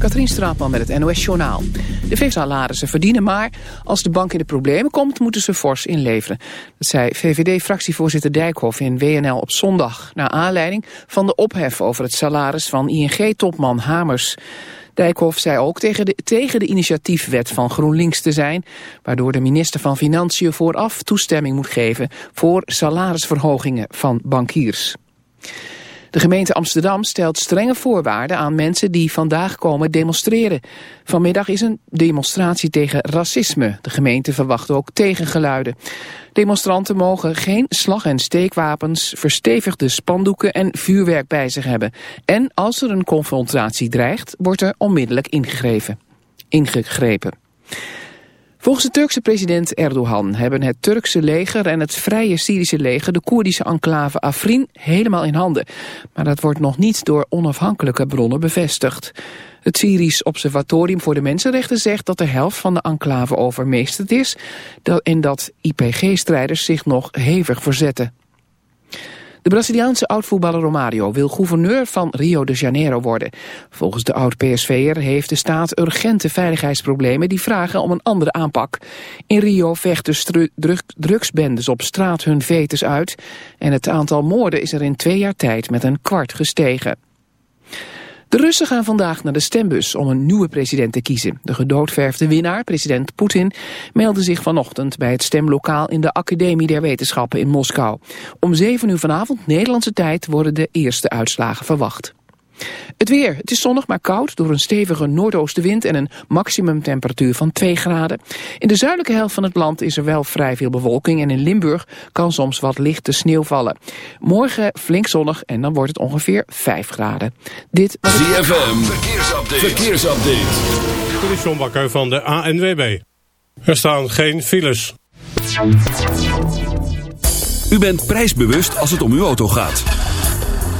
Katrien Straatman met het NOS Journaal. De veesalarissen verdienen maar. Als de bank in de problemen komt, moeten ze fors inleveren. Dat zei VVD-fractievoorzitter Dijkhoff in WNL op zondag... naar aanleiding van de ophef over het salaris van ING-topman Hamers. Dijkhoff zei ook tegen de, tegen de initiatiefwet van GroenLinks te zijn... waardoor de minister van Financiën vooraf toestemming moet geven... voor salarisverhogingen van bankiers. De gemeente Amsterdam stelt strenge voorwaarden aan mensen die vandaag komen demonstreren. Vanmiddag is een demonstratie tegen racisme. De gemeente verwacht ook tegengeluiden. Demonstranten mogen geen slag- en steekwapens, verstevigde spandoeken en vuurwerk bij zich hebben. En als er een confrontatie dreigt, wordt er onmiddellijk ingegrepen. ingegrepen. Volgens de Turkse president Erdogan hebben het Turkse leger en het vrije Syrische leger de Koerdische enclave Afrin helemaal in handen. Maar dat wordt nog niet door onafhankelijke bronnen bevestigd. Het Syrisch Observatorium voor de Mensenrechten zegt dat de helft van de enclave overmeesterd is en dat IPG-strijders zich nog hevig verzetten. De Braziliaanse oud-voetballer Romario wil gouverneur van Rio de Janeiro worden. Volgens de oud-PSV'er heeft de staat urgente veiligheidsproblemen die vragen om een andere aanpak. In Rio vechten drugsbendes op straat hun vetes uit en het aantal moorden is er in twee jaar tijd met een kwart gestegen. De Russen gaan vandaag naar de stembus om een nieuwe president te kiezen. De gedoodverfde winnaar, president Poetin, meldde zich vanochtend bij het stemlokaal in de Academie der Wetenschappen in Moskou. Om 7 uur vanavond Nederlandse tijd worden de eerste uitslagen verwacht. Het weer. Het is zonnig maar koud door een stevige noordoostenwind en een maximumtemperatuur van 2 graden. In de zuidelijke helft van het land is er wel vrij veel bewolking en in Limburg kan soms wat lichte sneeuw vallen. Morgen flink zonnig en dan wordt het ongeveer 5 graden. Dit was ZFM. Verkeersupdate. Verkeersupdate. Dit is John Bakker van de ANWB. Er staan geen files. U bent prijsbewust als het om uw auto gaat.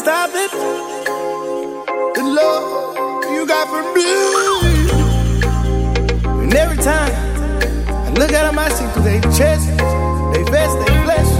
Stop it. The love you got for me. And every time I look at them, I see through their chest, they vest, they flesh.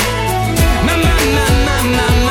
My, my, my, my,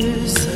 years.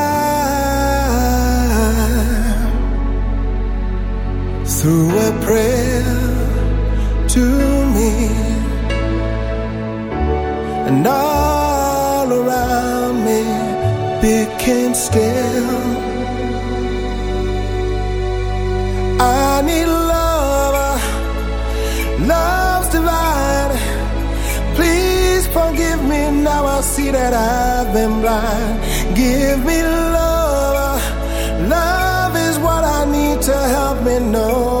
through a prayer to me. And all around me became still. I need love love's divine. Please forgive me now I see that I've been blind. Give me love. know.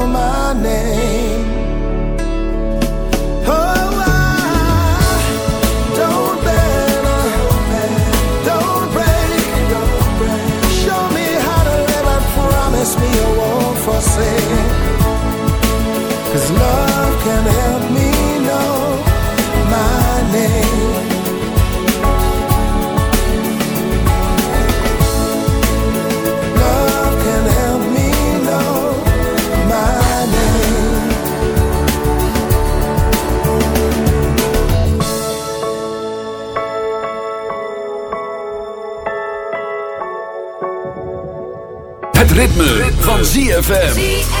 van ZFM.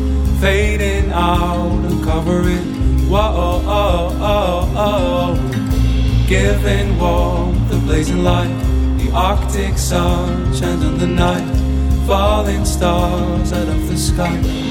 fading out and covering. Whoa, oh, oh, oh, giving warmth, the blazing light, the Arctic sun shines in the night, falling stars out of the sky.